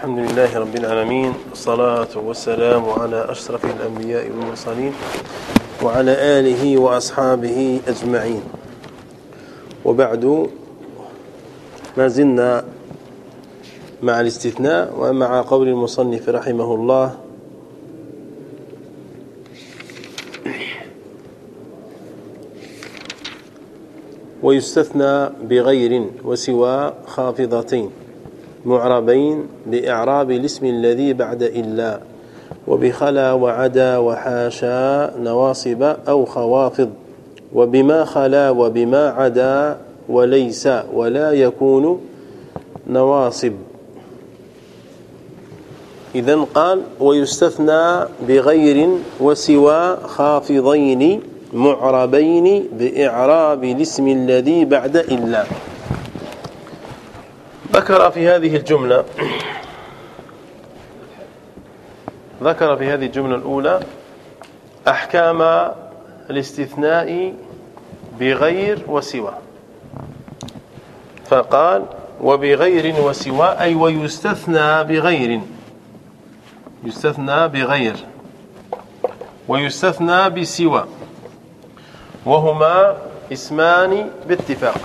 الحمد لله رب العالمين الصلاة والسلام على أشرف الأنبياء والمرسلين وعلى آله وأصحابه أجمعين. وبعد ما زلنا مع الاستثناء ومع قول المصنف رحمه الله. ويستثنى بغير وسوى خافضتين. معربين بإعراب الاسم الذي بعد إلا وبخلا وعدا وحاشا نواصب أو خوافض وبما خلا وبما عدا وليس ولا يكون نواصب. إذا قال ويستثنى بغير وسوى خافضين معربين بإعراب الاسم الذي بعد إلا. ذكر في هذه الجملة ذكر في هذه الجملة الأولى أحكام الاستثناء بغير وسوى. فقال وبغير وسوى أي ويستثنى بغير. يستثنى بغير. ويستثنى بسوى. وهما اسمان باتفاق.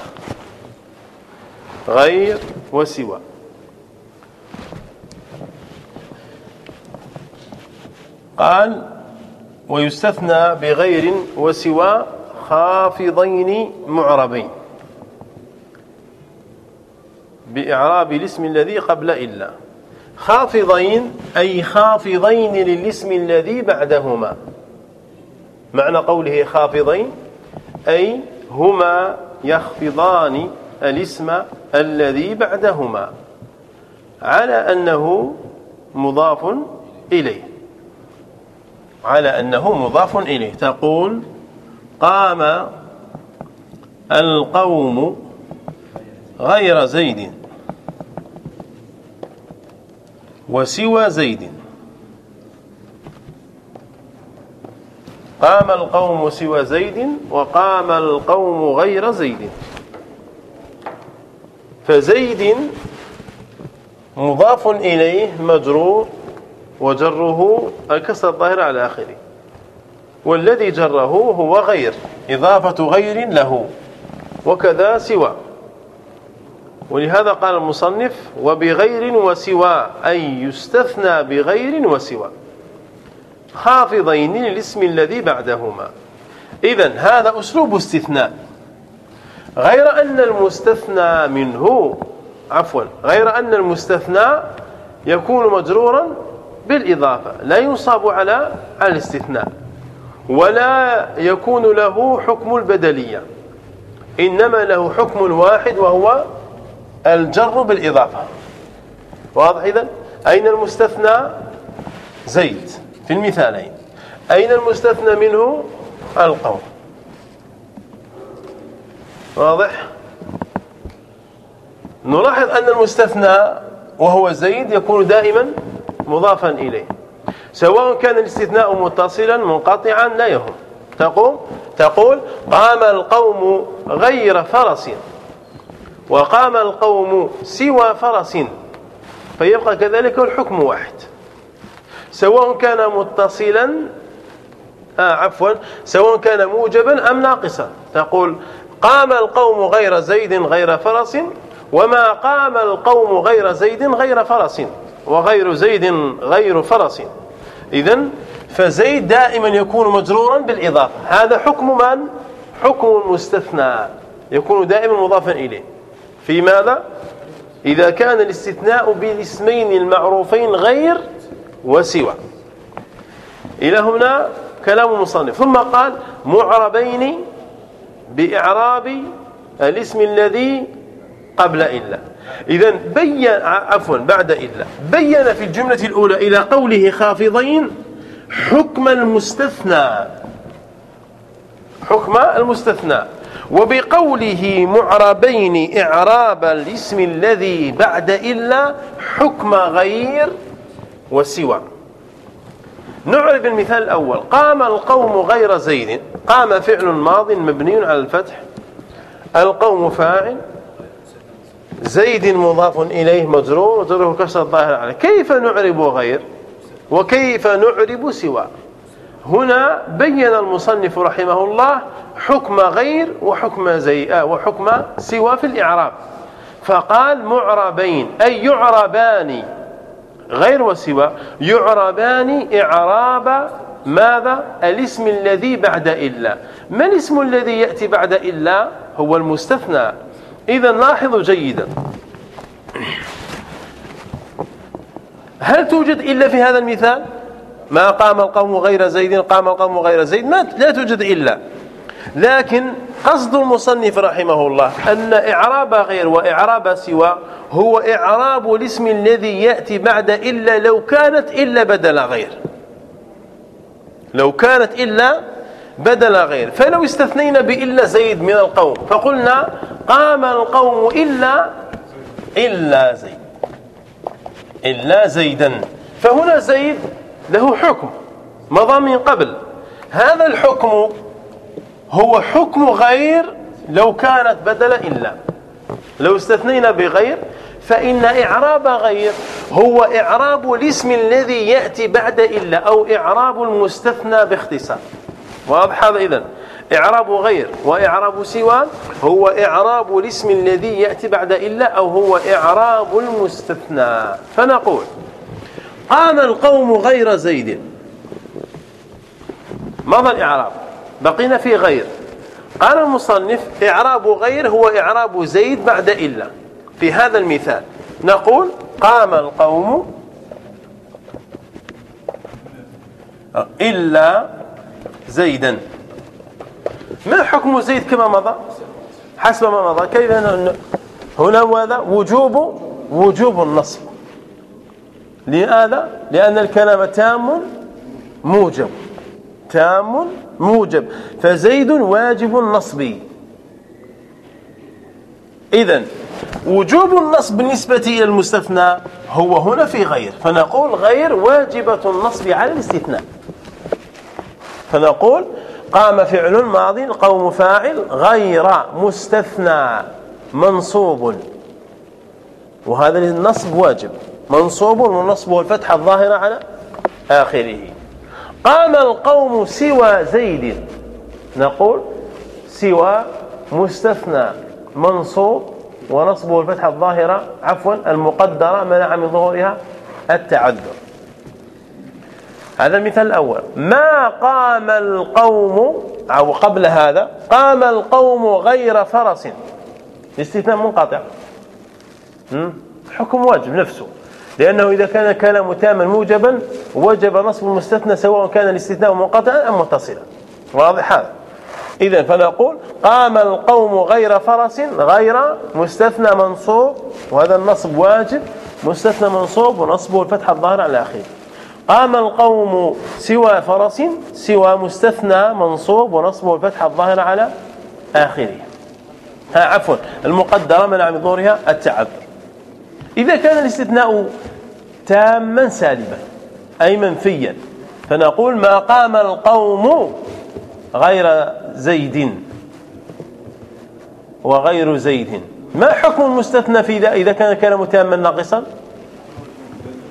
غير وسوى. قال ويستثنى بغير وسوى خافضين معربين. بإعراب الاسم الذي قبل إلا. خافضين أي خافضين للاسم الذي بعدهما. معنى قوله خافضين أي هما يخفضان الاسم الذي بعدهما على أنه مضاف إليه. على أنه مضاف إليه. تقول قام القوم غير زيد وسوى زيد. قام القوم سوى زيد وقام القوم غير زيد. فزيد مضاف إليه مجرور وجره الكسر الظاهر على آخره. والذي جره هو غير إضافة غير له وكذا سوى. ولهذا قال المصنف وبغير وسوى أي يستثنى بغير وسوى. خافضين للاسم الذي بعدهما. إذا هذا أسلوب استثناء. غير أن المستثنى منه عفوا غير أن المستثنى يكون مجرورا بالإضافة لا ينصب على الاستثناء ولا يكون له حكم البدلية إنما له حكم واحد وهو الجر بالإضافة. واضح إذن أين المستثنى؟ زيد في المثالين. أين المستثنى منه؟ القوم واضح؟ نلاحظ أن المستثنى وهو زيد يكون دائما مضافا إليه. سواء كان الاستثناء متصلا منقطعا لا يهم. تقول تقول قام القوم غير فرس. وقام القوم سوى فرس. فيبقى كذلك الحكم واحد. سواء كان متصلا آه عفوا. سواء كان موجبا أم ناقصا. تقول قام القوم غير زيد غير فرس وما قام القوم غير زيد غير فرس وغير زيد غير فرس. إذا فزيد دائما يكون مجرورا بالإضافة. هذا حكم من؟ حكم المستثنى يكون دائما مضافا إليه. في ماذا؟ إذا كان الاستثناء بالاسمين المعروفين غير وسوى. إلى هنا كلام المصنف. ثم قال معربين بإعراب الاسم الذي قبل إلا. إذا بين عفوا بعد إلا. بين في الجملة الأولى إلى قوله خافضين حكم المستثنى. حكم المستثنى. وبقوله معربين إعراب الاسم الذي بعد إلا حكم غير وسوى. نعرف المثال الأول. قام القوم غير زيد قام فعل ماض مبني على الفتح. القوم فاعل. زيد مضاف إليه مجرور. وجره كسر الظاهر عليه. كيف نعرب غير؟ وكيف نعرب سوى؟ هنا بين المصنف رحمه الله حكم غير وحكم زي آه وحكم سوى في الإعراب. فقال معربين. أي يعربان. غير وسوى يعربان إعراب ماذا؟ الاسم الذي بعد إلا. ما الاسم الذي يأتي بعد إلا؟ هو المستثنى. إذا لاحظوا جيدا. هل توجد إلا في هذا المثال؟ ما قام القوم غير زيد قام القوم غير زيد. ما لا توجد إلا. لكن قصد المصنف رحمه الله أن إعراب غير وإعراب سوى هو إعراب الاسم الذي يأتي بعد إلا لو كانت إلا بدل غير. لو كانت إلا بدل غير. فلو استثنينا بإلا زيد من القوم فقلنا قام القوم إلا إلا زيد. إلا زيدا. فهنا زيد له حكم مضى من قبل. هذا الحكم هو حكم غير لو كانت بدل إلا لو استثنينا بغير فإن إعراب غير هو إعراب الاسم الذي يأتي بعد إلا أو إعراب المستثنى باختصار. واضح هذا؟ إذن إعراب غير وإعراب سوى هو إعراب الاسم الذي يأتي بعد إلا أو هو إعراب المستثنى. فنقول قام القوم غير زيد. ماذا الإعراب؟ بقينا في غير. قال المصنف إعراب غير هو إعراب زيد بعد إلا. في هذا المثال نقول قام القوم إلا زيدا. ما حكم زيد كما مضى؟ حسب ما مضى. كيف هنا ماذا؟ وجوب وجوب النصب. لماذا؟ لأن الكلام تام موجب. تام موجب فزيد واجب النصب. إذا وجوب النصب بالنسبة إلى المستثنى هو هنا في غير فنقول غير واجبة النصب على الاستثناء. فنقول قام فعل ماض القوم فاعل غير مستثنى منصوب. وهذا النصب واجب منصوب والنصب والفتحة الظاهرة على آخره. قام القوم سوى زيد. نقول سوى مستثنى منصوب ونصبه الفتحة الظاهرة عفوا المقدرة منع من ظهورها التعذر. هذا المثال الأول ما قام القوم أو قبل هذا قام القوم غير فرس. الاستثناء منقطع. حكم واجب نفسه. لأنه إذا كان كلام تاما موجبا وجب نصب المستثنى سواء كان الاستثناء منقطعا أم متصلا. واضح هذا. إذا فنقول قام القوم غير فرس غير مستثنى منصوب وهذا النصب واجب مستثنى منصوب ونصبه الفتحة الظاهرة على آخره قام القوم سوى فرس سوى مستثنى منصوب ونصبه الفتحة الظاهرة على آخره. ها عفوا المقدرة منع من ظهورها التعذر. إذا كان الاستثناء تاما سالبا أي منفيا فنقول ما قام القوم غير زيد. وغير زيد. ما حكم المستثنى في ذا إذا كان كلام تاما ناقصا؟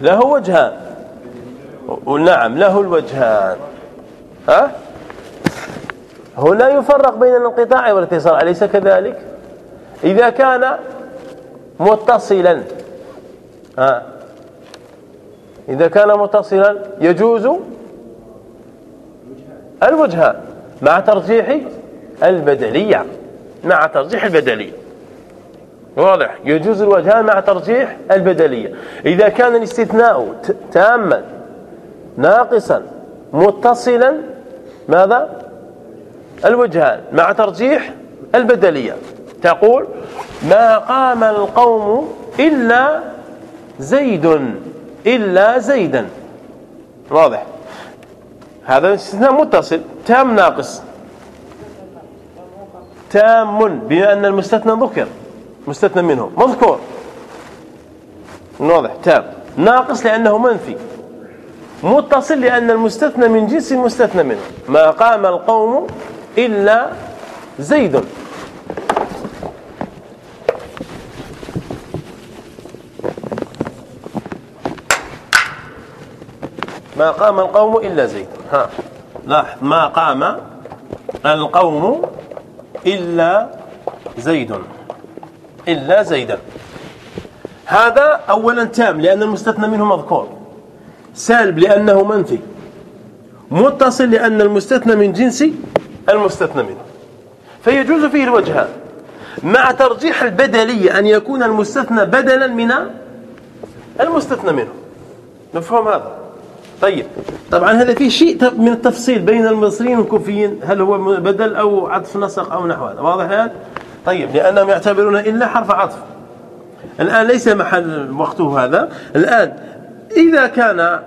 له وجهان. نعم له الوجهان. ها؟ هنا يفرق بين الانقطاع والاتصال أليس كذلك؟ إذا كان متصلا. ها إذا كان متصلا يجوز الوجهان مع ترجيح البدلية مع ترجيح البدلية. واضح؟ يجوز الوجهان مع ترجيح البدلية. إذا كان الاستثناء تاما ناقصا متصلا ماذا؟ الوجهان مع ترجيح البدلية. تقول ما قام القوم إلا زيد إلا زيدا. واضح. هذا استثناء متصل. تام ناقص. تام بما أن المستثنى ذكر. مستثنى منه. مذكور. واضح. تام. ناقص لأنه منفي. متصل لأن المستثنى من جنس المستثنى منه. ما قام القوم إلا زيد. ما قام القوم إلا زيد. ها. لاحظ ما قام القوم إلا زيد. إلا زيدا هذا أولا تام لأن المستثنى منه مذكور. سالب لأنه منفي. متصل لأن المستثنى من جنس المستثنى منه. فيجوز فيه الوجهان مع ترجيح البدلية أن يكون المستثنى بدلا من المستثنى منه. مفهوم هذا؟ طيب. طبعا هذا فيه شيء من التفصيل بين المصريين والكوفيين. هل هو بدل أو عطف نسق أو نحو هذا؟ واضح الآن طيب لأنهم يعتبرون إلا حرف عطف. الآن ليس محل وقته هذا. الآن إذا كان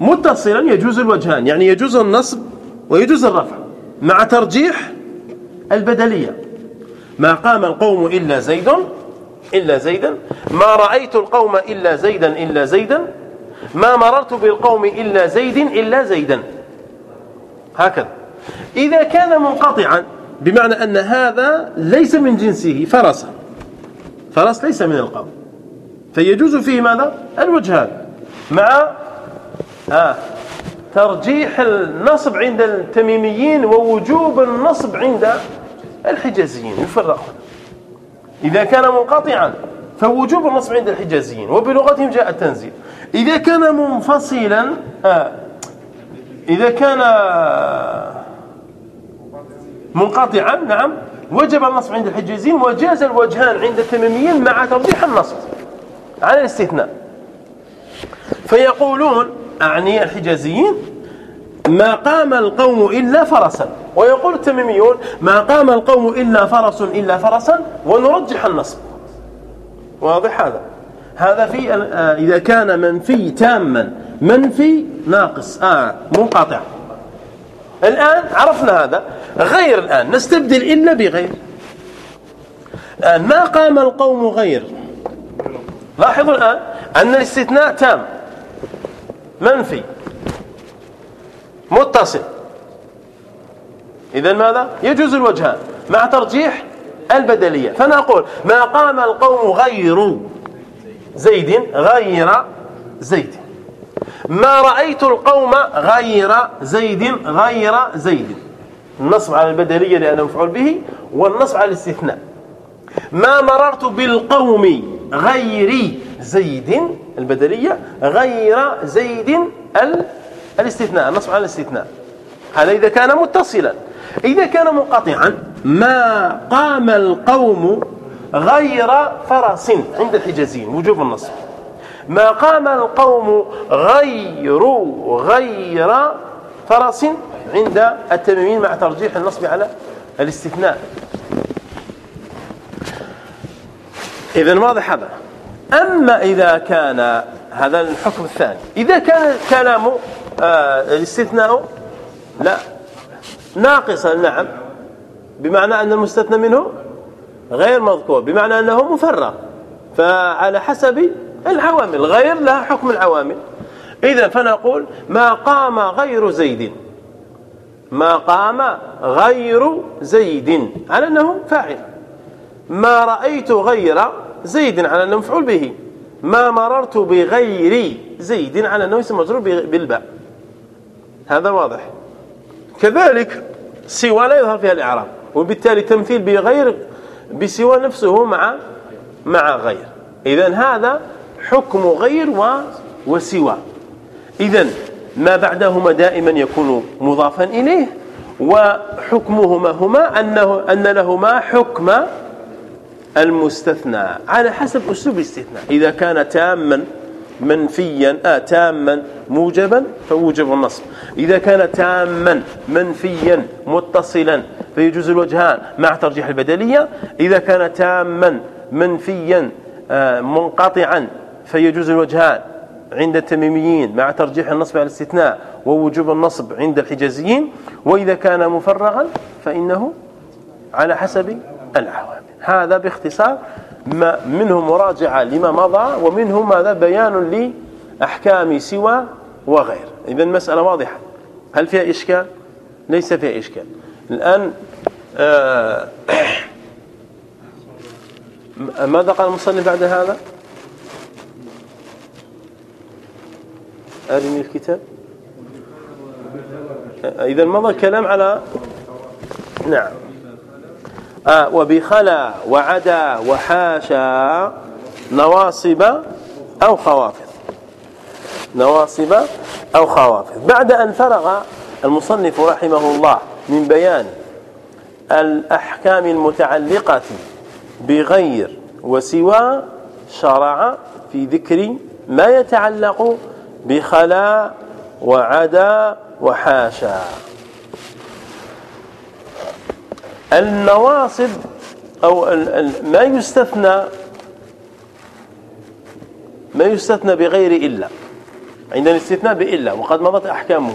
متصلا يجوز الوجهان يعني يجوز النصب ويجوز الرفع مع ترجيح البدلية. ما قام القوم إلا زيد إلا زيدا. ما رأيت القوم إلا زيدا إلا زيدا. ما مررت بالقوم إلا زيد إلا زيدا. هكذا. إذا كان منقطعا بمعنى أن هذا ليس من جنسه فرس. فرس ليس من القوم. فيجوز فيه ماذا؟ الوجهان مع آه ترجيح النصب عند التميميين ووجوب النصب عند الحجازيين. يفرقون إذا كان منقطعا فوجوب النصب عند الحجازيين. وبلغتهم جاء التنزيل. إذا كان منفصلا آه إذا كان منقطعا نعم وجب النصب عند الحجازيين وجاز الوجهان عند التميميين مع توضيح النصب على الاستثناء. فيقولون أعني الحجازيين ما قام القوم إلا فرسا. ويقول التميميون ما قام القوم إلا فرس إلا فرسا ونرجح النصب. واضح هذا؟ هذا في آه، إذا كان منفي تاما. منفي ناقص آه منقطع. الآن عرفنا هذا. غير الآن نستبدل إلا بغير. الآن ما قام القوم غير؟ لاحظوا الآن أن الاستثناء تام. منفي. متصل. إذا ماذا؟ يجوز الوجهان مع ترجيح البدلية. فنقول ما قام القوم غير؟ زيد غير زيد. ما رأيت القوم غير زيد غير زيد. النصب على البدلية لأنه مفعول به والنصب على الاستثناء. ما مررت بالقوم غير زيد البدلية غير زيد الاستثناء النصب على الاستثناء. هذا إذا كان متصلا. إذا كان منقطعا ما قام القوم غير فرس عند الحجازين وجوب النصب. ما قام القوم غير غير فرس عند التميمين مع ترجيح النصب على الاستثناء. إذا واضح هذا. أما إذا كان هذا الحكم الثاني إذا كان الكلام آه الاستثناء لا. ناقصا نعم. بمعنى أن المستثنى منه غير مذكور بمعنى أنه مفرغ. فعلى حسب العوامل غير لها حكم العوامل. إذا فنقول ما قام غير زيد. ما قام غير زيد على أنه فاعل. ما رأيت غير زيد على أنه مفعول به. ما مررت بغير زيد على أنه اسم مجرور بالباء. هذا واضح. كذلك سوى لا يظهر فيها الإعراب وبالتالي تمثيل بغير بسوى نفسه مع مع غير. إذا هذا حكم غير و وسوى. إذا ما بعدهما دائما يكون مضافا إليه وحكمهما هما أنه أن لهما حكم المستثنى. على حسب أسلوب الاستثناء. إذا كان تاما منفيا آه تاما موجبا فوجب النصب. إذا كان تاما منفيا متصلا فيجوز الوجهان مع ترجيح البدلية. إذا كان تاما منفيا آه منقطعا فيجوز الوجهان عند التميميين مع ترجيح النصب على الاستثناء ووجوب النصب عند الحجازيين. وإذا كان مفرغا فإنه على حسب العوامل هذا باختصار ما منه مراجعة لما مضى ومنه ماذا بيان لأحكام سوى وغير. إذا المسألة واضحة. هل فيها إشكال؟ ليس فيها إشكال. الآن آه ماذا قال المصنف بعد هذا؟ أرني الكتاب. إذا مضى الكلام على نعم. آه وبخلا وعدا وحاشا نواصب أو خوافض. نواصب أو خوافض. بعد أن فرغ المصنف رحمه الله من بيان الأحكام المتعلقة بغير وسوى شرع في ذكر ما يتعلق بخلا وعدا وحاشا. النواصب أو ما يستثنى ما يستثنى بغير إلا عندنا الاستثناء بإلا وقد مضت أحكامه.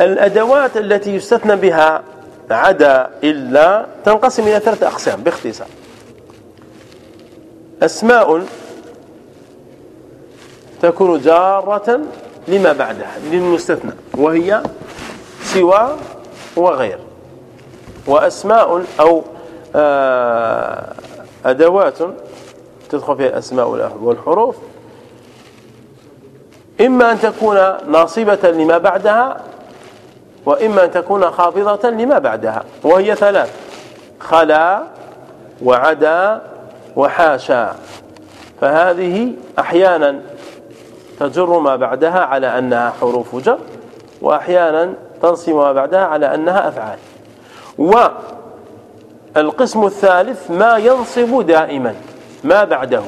الأدوات التي يستثنى بها عدا إلا تنقسم إلى ثلاثة أقسام باختصار. أسماء تكون جارة لما بعدها للمستثنى وهي سوى وغير. وأسماء أو آه، أدوات تدخل فيها الأسماء والحروف. إما أن تكون ناصبة لما بعدها وإما أن تكون خافضة لما بعدها وهي ثلاث خلا وعدا وحاشا. فهذه أحيانا تجر ما بعدها على أنها حروف جر وأحيانا تنصب ما بعدها على أنها أفعال. والقسم الثالث ما ينصب دائما. ما بعده؟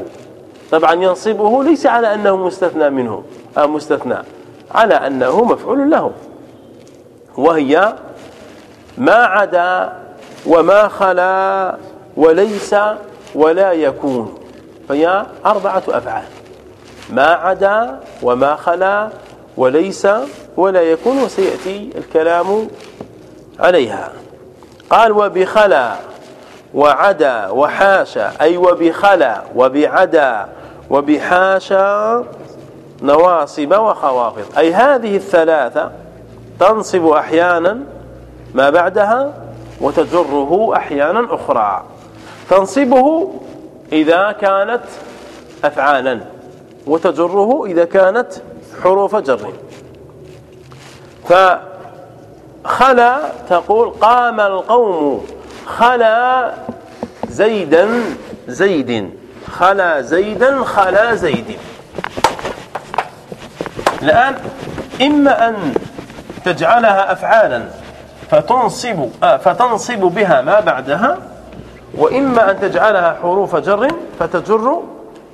طبعا ينصبه ليس على أنه مستثنى منه أو مستثنى على أنه مفعول له. وهي ما عدا وما خلا وليس ولا يكون. فهي أربعة أفعال. ما عدا وما خلا وليس ولا يكون وسيأتي الكلام عليها. قال وبخلا وعدا وحاشا أي وبخلا وبعدا وبحاشا نواصب وخوافض أي هذه الثلاثة تنصب أحيانا ما بعدها وتجره أحيانا أخرى. تنصبه إذا كانت أفعالا وتجره إذا كانت حروف جر. فخلا تقول قام القوم خلا زيدا زيد خلا زيدا خلا زيد الآن إما أن تجعلها أفعالا فتنصب آه فتنصب بها ما بعدها وإما أن تجعلها حروف جر فتجر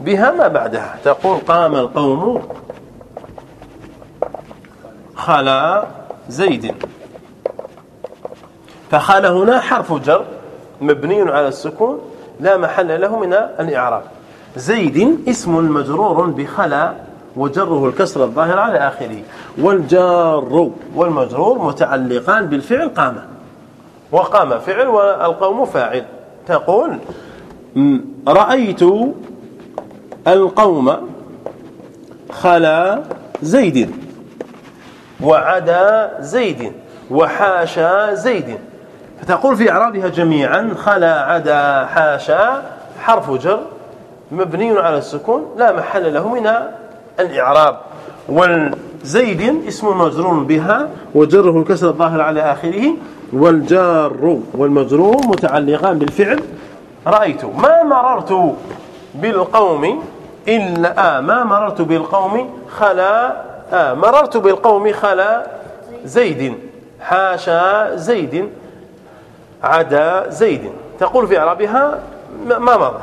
بها ما بعدها. تقول قام القوم خلا زيد فخال هنا حرف جر مبني على السكون لا محل له من الإعراب. زيد اسم مجرور بخلا وجره الكسر الظاهر على آخره. والجار والمجرور متعلقان بالفعل قام. وقام فعل والقوم فاعل. تقول رأيت القوم خلا زيد. وعدا زيد. وحاشا زيد. فتقول في إعرابها جميعا خلا عدا حاشا حرف جر مبني على السكون لا محل له من الإعراب. والزيد اسم مجرور بها وجره الكسر الظاهر على آخره والجار والمجرور متعلقان بالفعل. رأيت. ما مررت بالقوم؟ إلا آه ما مررت بالقوم خلا آه مررت بالقوم خلا زيد. حاشا زيد. عدا زيد. تقول في إعرابها ما مضى.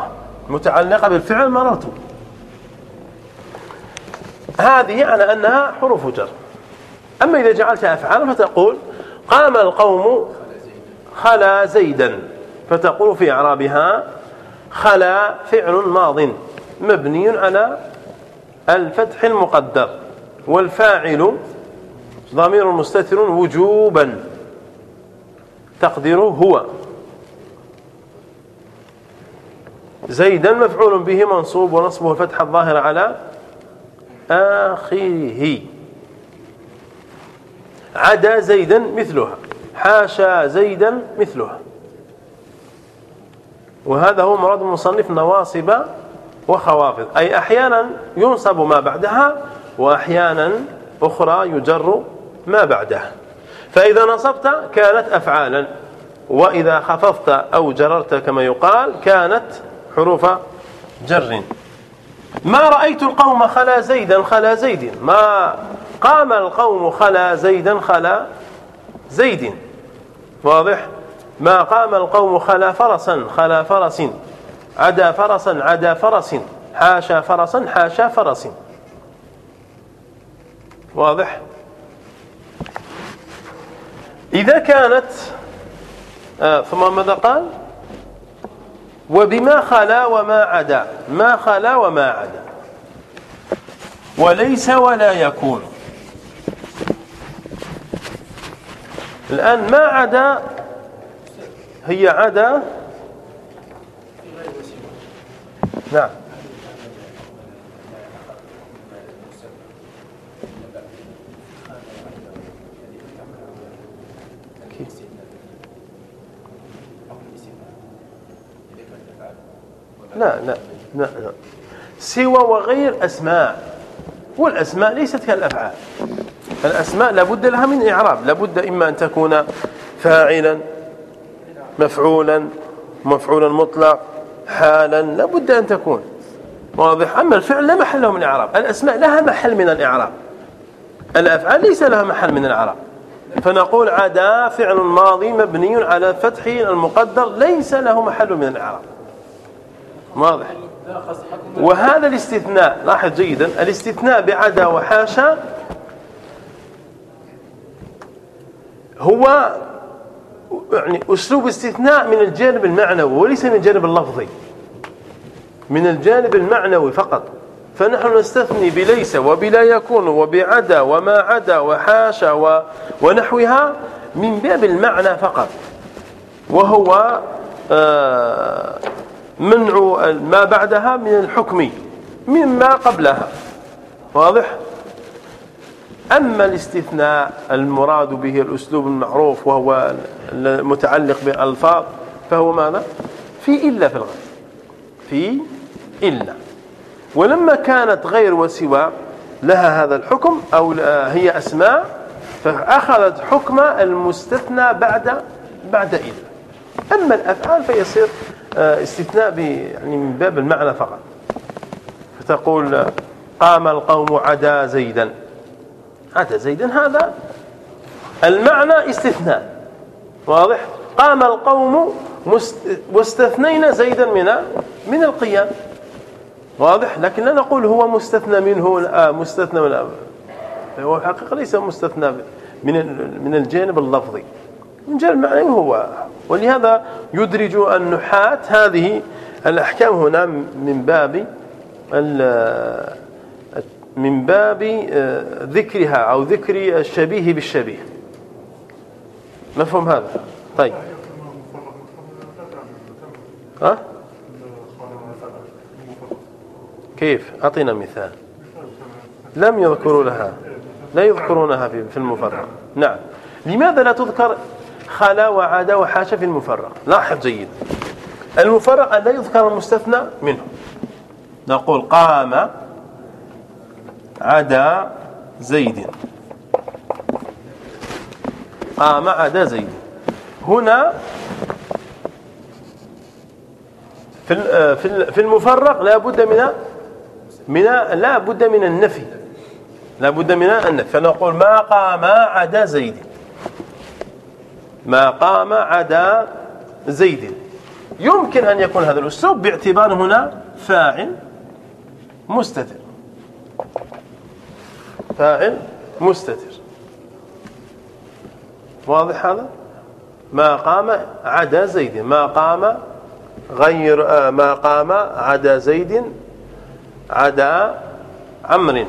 متعلقة بالفعل مررت هذه على أنها حروف جر. أما إذا جعلتها أفعال فتقول قام القوم خلا زيدا. فتقول في إعرابها خلا فعل ماض. مبني على الفتح المقدر. والفاعل ضمير مستتر وجوبا. تقديره هو. زيدا مفعول به منصوب ونصبه الفتح الظاهر على آخره. عدا زيدا مثلها. حاشا زيدا مثلها. وهذا هو مراد المصنف نواصب وخوافض. أي أحيانا ينصب ما بعدها وأحيانا أخرى يجر ما بعدها فإذا نصبت كانت أفعالا وإذا خفضت أو جررت كما يقال كانت حروف جر. ما رأيت القوم خلا زيدا خلا زيد؟ ما قام القوم خلا زيدا خلا زيد؟ واضح؟ ما قام القوم خلا فرسا خلا فرس. عدا فرسا عدا فرس. حاشا فرسا حاشا فرس. واضح؟ إذا كانت آه ثم ماذا قال؟ وبما خلا وما عدا ما خلا وما عدا. وليس ولا يكون. الآن ما عدا؟ هي عدا؟ نعم. لا لا لا لا. سوى وغير أسماء. والأسماء ليست كالأفعال. الأسماء لابد لها من إعراب. لابد إما أن تكون فاعلا مفعولا مفعولا مطلق حالا لابد أن تكون. واضح؟ أما الفعل لا محل له من الإعراب الأسماء لها محل من الإعراب. الأفعال ليس لها محل من الإعراب. فنقول عدا فعل ماضي مبني على فتح المقدر ليس له محل من الإعراب. واضح. وهذا الاستثناء لاحظ جيدا الاستثناء بعدا وحاشا هو يعني أسلوب استثناء من الجانب المعنوي وليس من الجانب اللفظي. من الجانب المعنوي فقط. فنحن نستثني بليس وبلا يكون وبعدا وما عدا وحاشا ونحوها من باب المعنى فقط. وهو آه، منع ما بعدها من الحكم مما قبلها. واضح؟ أما الاستثناء المراد به الأسلوب المعروف وهو المتعلق بالألفاظ فهو ماذا؟ في إلا في الغير في إلا. ولما كانت غير وسوى لها هذا الحكم أو هي أسماء فأخذت حكم المستثنى بعد بعد إلا. أما الأفعال فيصير استثناء يعني من باب المعنى فقط. فتقول قام القوم عدا زيدا. عدا زيدا هذا المعنى استثناء. واضح؟ قام القوم واستثنينا زيدا من من القيام. واضح؟ لكن لا نقول هو مستثنى منه آه مستثنى من هو الحقيقة ليس مستثنى من من الجانب اللفظي. من جانب المعنى هو. ولهذا يدرج النحاة هذه الأحكام هنا من باب من باب آه، ذكرها أو ذكر الشبيه بالشبيه. مفهوم هذا؟ طيب. ها؟ كيف؟ أعطينا مثال. لم يذكروا لها لا يذكرونها في المفرق. نعم. لماذا لا تذكر خلا وعدا وحاشا في المفرق. لاحظ جيد. المفرق لا يذكر المستثنى منه. نقول قام عدا زيد. قام عدا زيد. هنا في في المفرق لا بد من من لا بد من النفي. لا بد من النفي. فنقول ما قام عدا زيد. ما قام عدا زيد. يمكن أن يكون هذا الأسلوب باعتبار هنا فاعل مستتر. فاعل مستتر. واضح هذا؟ ما قام عدا زيد. ما قام غير آه، ما قام عدا زيد عدا عمر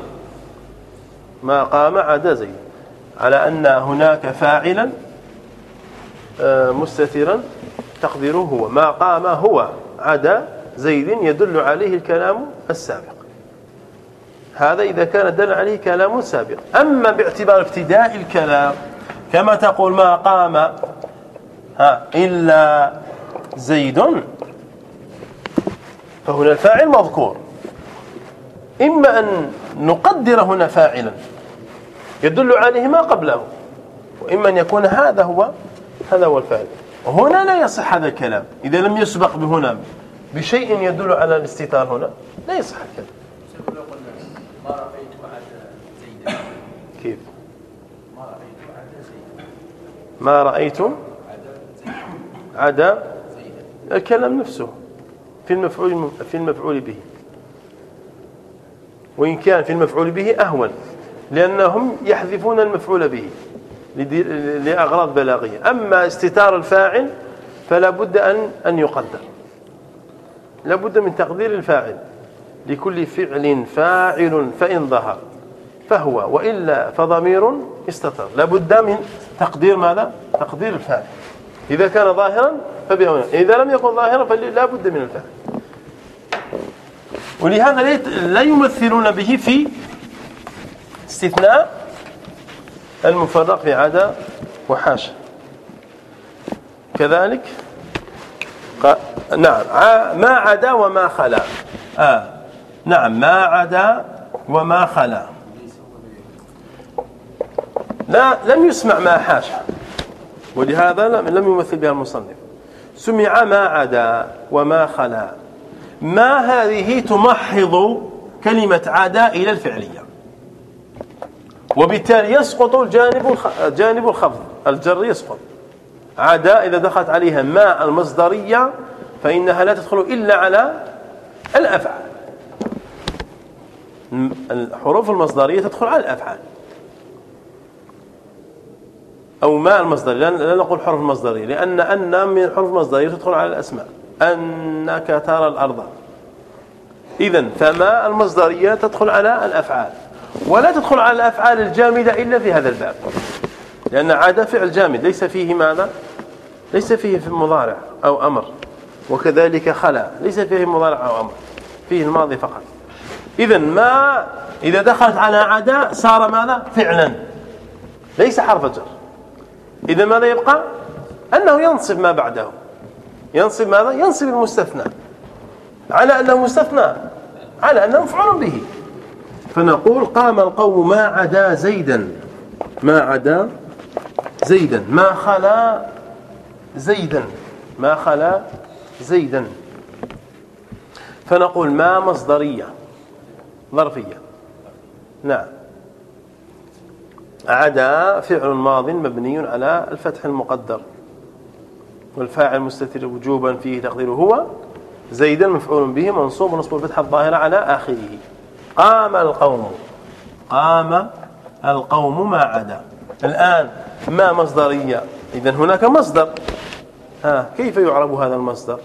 ما قام عدا زيد. على أن هناك فاعلا مستترا تقديره هو. ما قام هو عدا زيد يدل عليه الكلام السابق. هذا إذا كان دل عليه كلام سابق. أما باعتبار ابتداء الكلام كما تقول ما قام ها إلا زيد فهنا الفاعل مذكور. إما أن نقدر هنا فاعلا يدل عليه ما قبله وإما أن يكون هذا هو هذا هو الفعل. هنا لا يصح هذا الكلام. إذا لم يسبق بهنا بشيء يدل على الاستتار هنا لا يصح الكلام. ما رأيت زيدا كيف؟ ما رأيت زيدا. ما رأيت عدا الكلام نفسه في المفعول في المفعول به. وإن كان في المفعول به أهون لأنهم يحذفون المفعول به. لأغراض بلاغية. أما استتار الفاعل فلا بد أن أن يقدر. لا بد من تقدير الفاعل. لكل فعل فاعل فإن ظهر. فهو وإلا فضمير استتر. لا بد من تقدير ماذا؟ تقدير الفاعل. إذا كان ظاهرا فبهنا. إذا لم يكن ظاهرا فلا بد من الفاعل. ولهذا لا يمثلون به في استثناء المفرق في عدا وحاشا كذلك؟ نعم. ما عدا وما خلا. آه. نعم. ما عدا وما خلا. لا لم يسمع ما حاشا ولهذا لم يمثل بها المصنف. سمع ما عدا وما خلا. ما هذه تمحض كلمة عدا إلى الفعلية. وبالتالي يسقط الجانب جانب الخفض. الجر يسقط. عدا إذا دخلت عليها ما المصدرية فإنها لا تدخل إلا على الأفعال. الحروف المصدرية تدخل على الأفعال. أو ما المصدر لا نقول حرف المصدرية لأن أن من الحروف المصدرية تدخل على الأسماء. أنك ترى الأرض. إذا فما المصدرية تدخل على الأفعال. ولا تدخل على الأفعال الجامدة إلا في هذا الباب. لأن عاد فعل جامد ليس فيه ماذا؟ ليس فيه في المضارع أو أمر. وكذلك خلا ليس فيه مضارع أو أمر. فيه الماضي فقط. إذا ما إذا دخلت على عدا صار ماذا؟ فعلا. ليس حرف جر. إذا ماذا يبقى؟ أنه ينصب ما بعده. ينصب ماذا؟ ينصب المستثنى. على أنه مستثنى على أنه مفعول به. فنقول قام القوم ما عدا زيدا. ما عدا زيدا. ما خلا زيدا. ما خلا زيدا. فنقول ما مصدرية. ظرفية. نعم. عدا فعل ماض مبني على الفتح المقدر. والفاعل مستتر وجوبا فيه تقديره هو زيدا مفعول به منصوب ونصب الفتحة الظاهرة على آخره. قام القوم. قام القوم ما عدا. الآن ما مصدرية. إذا هناك مصدر. ها كيف يعرب هذا المصدر؟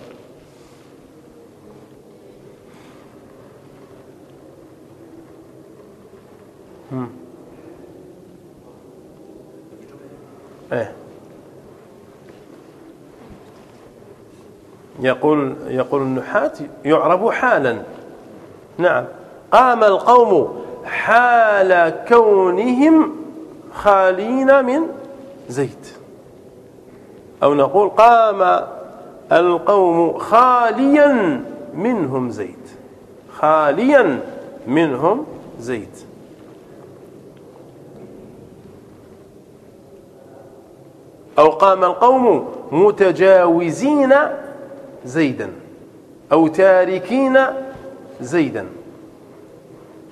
إيه. يقول يقول النحاة يعرب حالا. نعم. قام القوم حال كونهم خالين من زيت أو نقول قام القوم خاليا منهم زيت خاليا منهم زيت أو قام القوم متجاوزين زيدا. أو تاركين زيدا.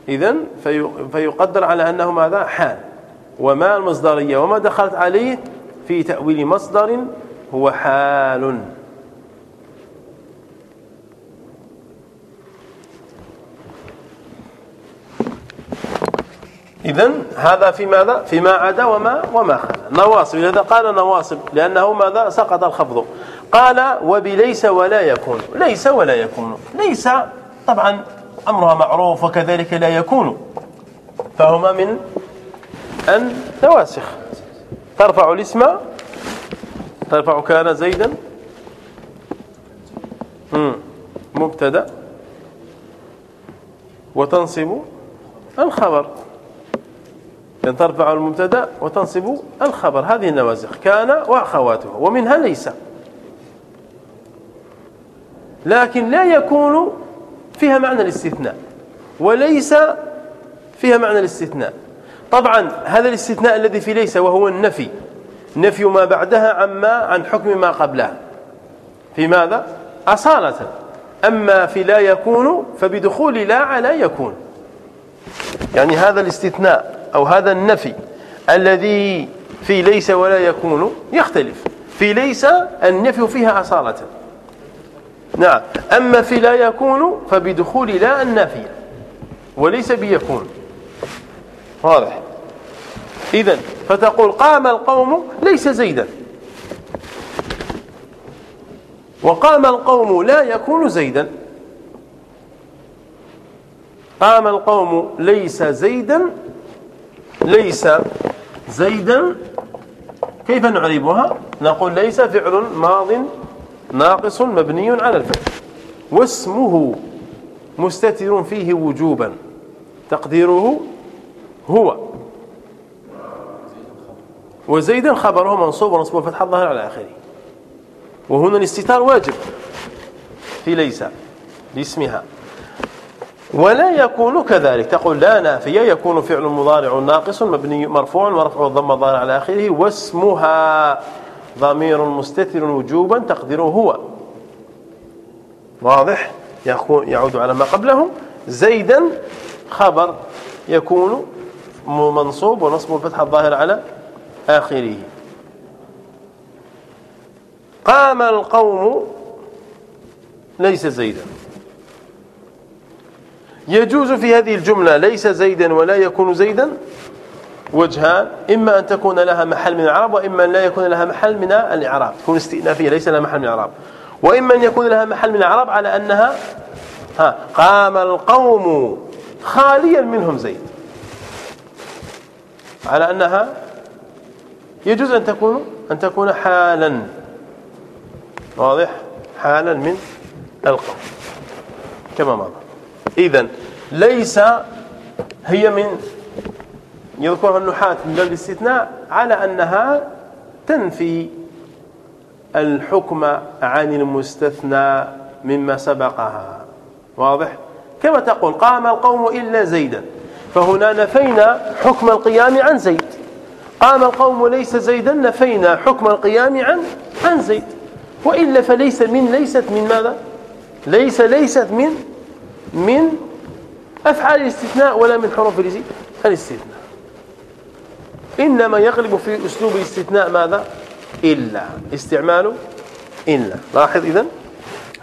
إذا فيقدر على أنه ماذا؟ حال. وما المصدرية؟ وما دخلت عليه في تأويل مصدر هو حال. إذا هذا في ماذا؟ فيما عدا وما وما خلا. نواصب. لذا قال نواصب لأنه ماذا؟ سقط الخفض. قال وبليس ولا يكون. ليس ولا يكون. ليس طبعا أمرها معروف وكذلك لا يكون. فهما من النواسخ. ترفع الاسم ترفع كان زيدا. مبتدا. وتنصب الخبر. يعني ترفع المبتدا وتنصب الخبر. هذه النوازخ كان واخواتها ومنها ليس. لكن لا يكون فيها معنى الاستثناء وليس فيها معنى الاستثناء. طبعا هذا الاستثناء الذي في ليس وهو النفي. نفي ما بعدها عما عن حكم ما قبلها. في ماذا؟ أصالة. أما في لا يكون فبدخول لا على يكون. يعني هذا الاستثناء أو هذا النفي الذي في ليس ولا يكون يختلف. في ليس النفي فيها أصالة. نعم. أما في لا يكون فبدخول لا النافية وليس بيكون. واضح. إذا فتقول قام القوم ليس زيدا. وقام القوم لا يكون زيدا. قام القوم ليس زيدا ليس زيدا. كيف نعربها؟ نقول ليس فعل ماض ناقص مبني على الفتح. واسمه مستتر فيه وجوبا. تقديره هو. وزيدا خبره منصوب ونصب الفتح الظاهر على آخره. وهنا الاستتار واجب. في ليس لاسمها ولا يكون كذلك. تقول لا نافية. يكون فعل مضارع ناقص مبني مرفوع. ورفع الضم ظاهر على آخره. واسمها. ضمير مستتر وجوبا تقديره هو. واضح؟ يعود على ما قبله زيدا خبر يكون منصوب ونصب الفتح الظاهر على آخره. قام القوم ليس زيدا. يجوز في هذه الجملة ليس زيدا ولا يكون زيدا. وجهان إما أن تكون لها محل من الإعراب وإما أن لا يكون لها محل من الإعراب. تكون استئنافية ليس لها محل من الإعراب. وإما أن يكون لها محل من الإعراب على أنها ها قام القوم خاليا منهم زيد. على أنها يجوز أن تكون أن تكون حالا. واضح؟ حالا من القوم. كما مضى. إذا ليس هي من يذكرها النحاة من باب الاستثناء على أنها تنفي الحكم عن المستثنى مما سبقها. واضح؟ كما تقول قام القوم إلا زيدا. فهنا نفينا حكم القيام عن زيد. قام القوم ليس زيدا نفينا حكم القيام عن عن زيد. وإلا فليس من ليست من ماذا؟ ليس ليست من من أفعال الاستثناء ولا من حروف الإستثناء. إنما يغلب في أسلوب الاستثناء ماذا؟ إلا. استعمال إلا. لاحظ إذن؟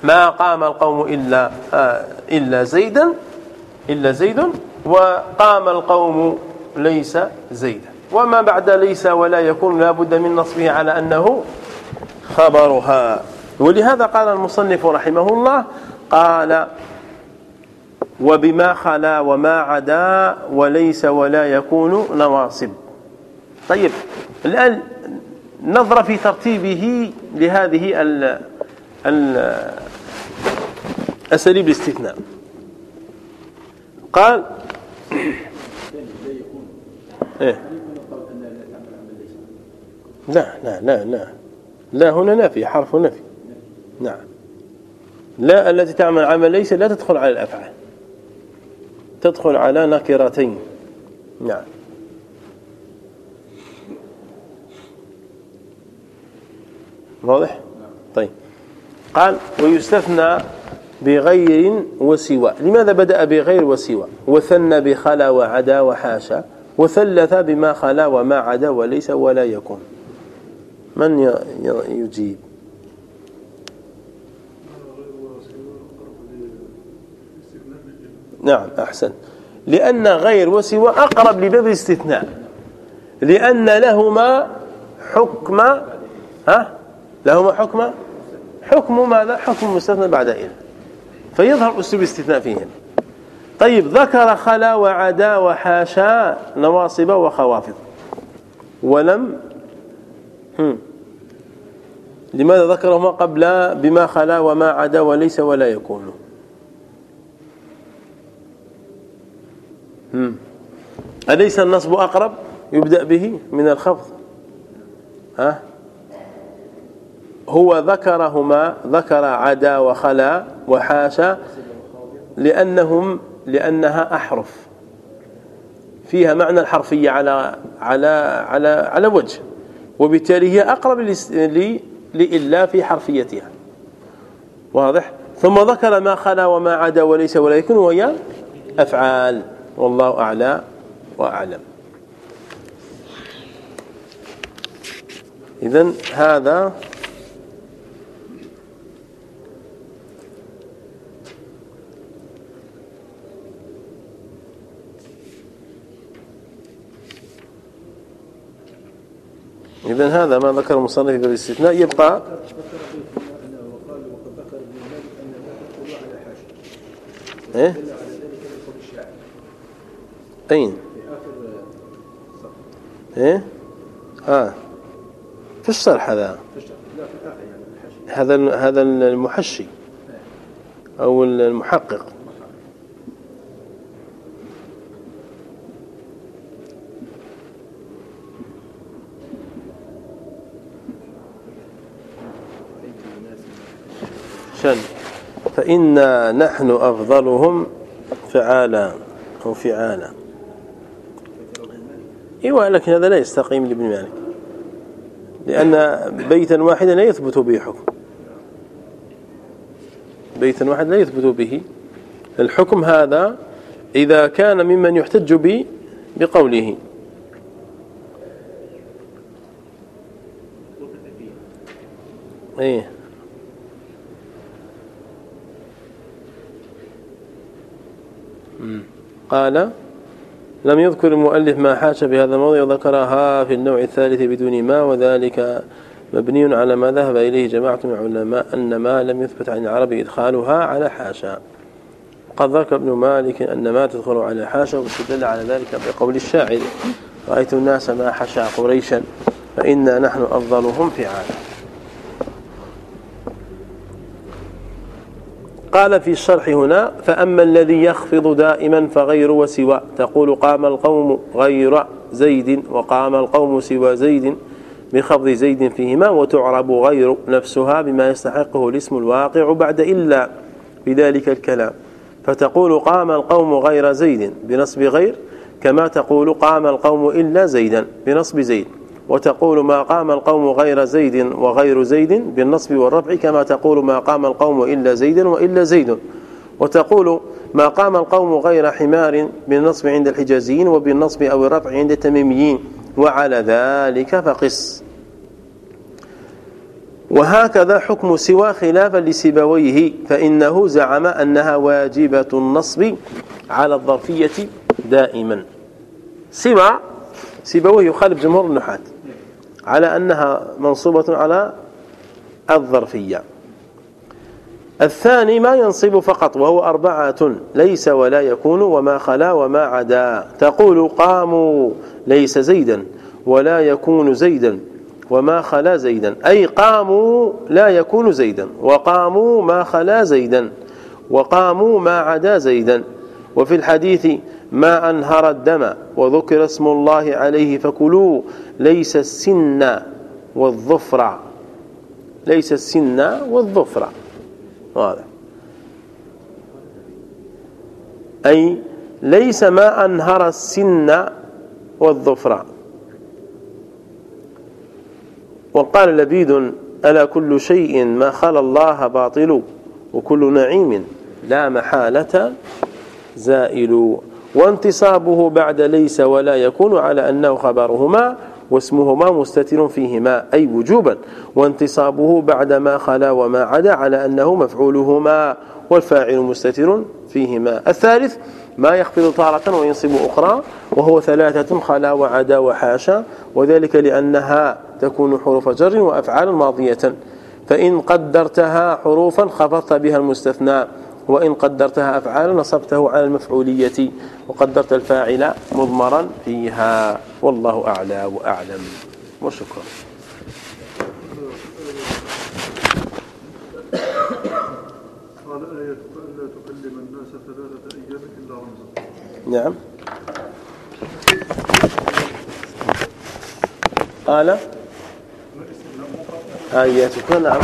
ما قام القوم إلا آه إلا زيدا إلا زيد وقام القوم ليس زيدا. وما بعد ليس ولا يكون لا بد من نصبه على أنه خبرها. ولهذا قال المصنف رحمه الله قال وبما خلا وما عدا وليس ولا يكون نواصب. طيب الآن نظر في ترتيبه لهذه ال ال أساليب الاستثناء. قال إيه؟ لا لا لا لا. لا هنا نفي حرف نفي. نعم. لا التي تعمل عمل ليس لا تدخل على الأفعال. تدخل على نكرتين نعم. واضح؟ طيب. قال ويستثنى بغير وسوى. لماذا بدأ بغير وسوى؟ وثنى بخلا وعدا وحاشا وثلث بما خلا وما عدا وليس ولا يكون. من يجيب؟ نعم أحسن. لأن غير وسوى أقرب لباب الاستثناء. لأن لهما حكم ها؟ لهما حكم حكم ماذا؟ حكم مستثنى بعد إن فيظهر أسلوب الاستثناء فيهم طيب ذكر خلا وعدا وحاشا نواصب وخوافض. ولم لماذا ذكرهما قبل بما خلا وما عدا وليس ولا يكون؟ أليس النصب أقرب؟ يبدأ به من الخفض. ها؟ هو ذكرهما ذكر عدا وخلا وحاشا لأنهم لأنها أحرف. فيها معنى الحرفية على على على على وجه. وبالتالي هي أقرب لإلا في حرفيتها. واضح؟ ثم ذكر ما خلا وما عدا وليس ولا يكون وهي أفعال. والله أعلى وأعلم. إذن هذا إذن هذا ما ذكر المصنف بالاستثناء يبقى إيه؟ أين؟ إيه؟ آه. في الشرح هذا. هذا هذا المحشي أو المحقق. فإنا نحن أفضلهم فعالا أو فعالا. إيوه لكن هذا لا يستقيم لابن مالك. لأن بيتا واحدا لا يثبت به حكم. بيتا واحدا لا يثبت به. الحكم هذا إذا كان ممن يحتج به بقوله. إيه. قال لم يذكر المؤلف ما حاش بهذا الموضوع ذكرها في النوع الثالث بدون ما وذلك مبني على ما ذهب إليه جماعة من العلماء أن ما لم يثبت عن العرب إدخالها على حاشا. قد ذكر ابن مالك أن ما تدخل على حاشا واستدل على ذلك بقول الشاعر رأيت الناس ما حشا قريشا فإنا نحن أفضلهم في عالم. قال في الشرح هنا فأما الذي يخفض دائما فغير وسوى. تقول قام القوم غير زيد وقام القوم سوى زيد بخفض زيد فيهما وتعرب غير نفسها بما يستحقه الاسم الواقع بعد إلا بذلك الكلام. فتقول قام القوم غير زيد بنصب غير كما تقول قام القوم إلا زيدا بنصب زيد. وتقول ما قام القوم غير زيد وغير زيد بالنصب والرفع كما تقول ما قام القوم إلا زيد وإلا زيد. وتقول ما قام القوم غير حمار بالنصب عند الحجازيين وبالنصب أو الرفع عند التميميين وعلى ذلك فقس. وهكذا حكم سوى خلافا لسبويه فإنه زعم أنها واجبة النصب على الظرفية دائما. سوى سيبويه يخالف جمهور النحاة على أنها منصوبة على الظرفية. الثاني ما ينصب فقط وهو أربعة ليس ولا يكون وما خلا وما عدا. تقول قاموا ليس زيدا ولا يكون زيدا وما خلا زيدا. أي قاموا لا يكون زيدا. وقاموا ما خلا زيدا. وقاموا ما عدا زيدا. وفي الحديث ما أنهر الدم وذكر اسم الله عليه فكلوا ليس السن والظفر. ليس السن والظفر. واضح. أي ليس ما أنهر السن والظفر. وقال لبيد ألا كل شيء ما خلا الله باطل وكل نعيم لا محالة زائل. وانتصابه بعد ليس ولا يكون على أنه خبرهما واسمهما مستتر فيهما أي وجوبا. وانتصابه بعد ما خلا وما عدا على أنه مفعولهما والفاعل مستتر فيهما. الثالث ما يخفض تارة وينصب أخرى وهو ثلاثة خلا وعدا وحاشا وذلك لأنها تكون حروف جر وأفعال ماضية. فإن قدرتها حروفا خفضت بها المستثنى. وإن قدرتها أفعالا نصبته على المفعولية وقدرت الفاعل مضمرا فيها. والله أعلى وأعلم. وشكرا. قال آية ألا تكلم الناس ثلاثة أيام إلا رمزا. نعم. قال؟ آياتك. نعم.